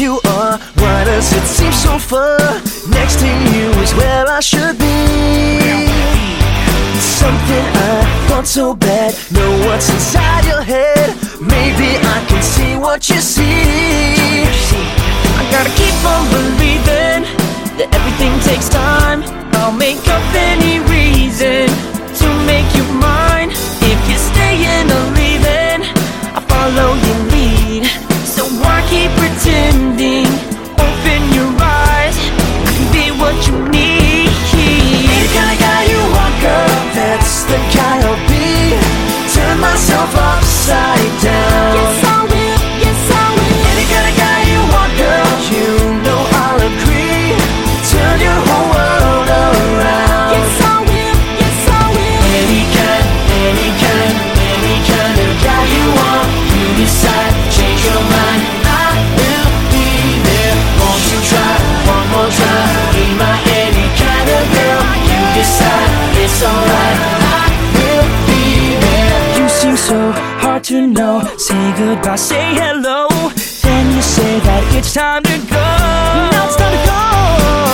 you are. Why does it seem so far? Next to you is where I should be. Something I thought so bad. Know what's inside your head. Maybe I can see what you see. I gotta keep on to know. Say goodbye, say hello. Then you say that it's time to go. Now it's time to go.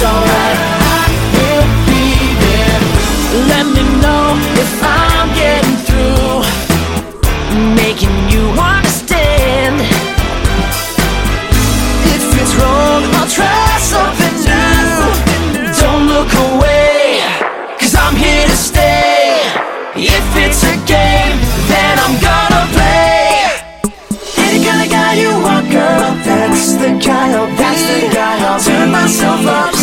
it's alright. I will be there. Let me know if I'm getting through, making you understand. If it's wrong, I'll try something new. Don't look I'm here to stay. If it's a game, then I'm gonna play. Any kind of guy you want, girl, that's the guy I'll be. Turn myself up.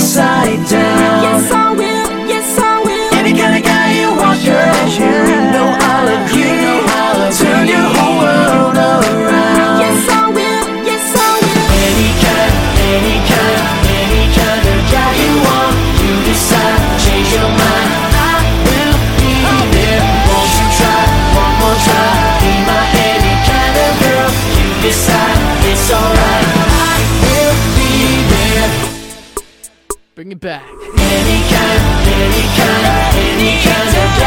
Bring it back. Any kind, any kind, any kind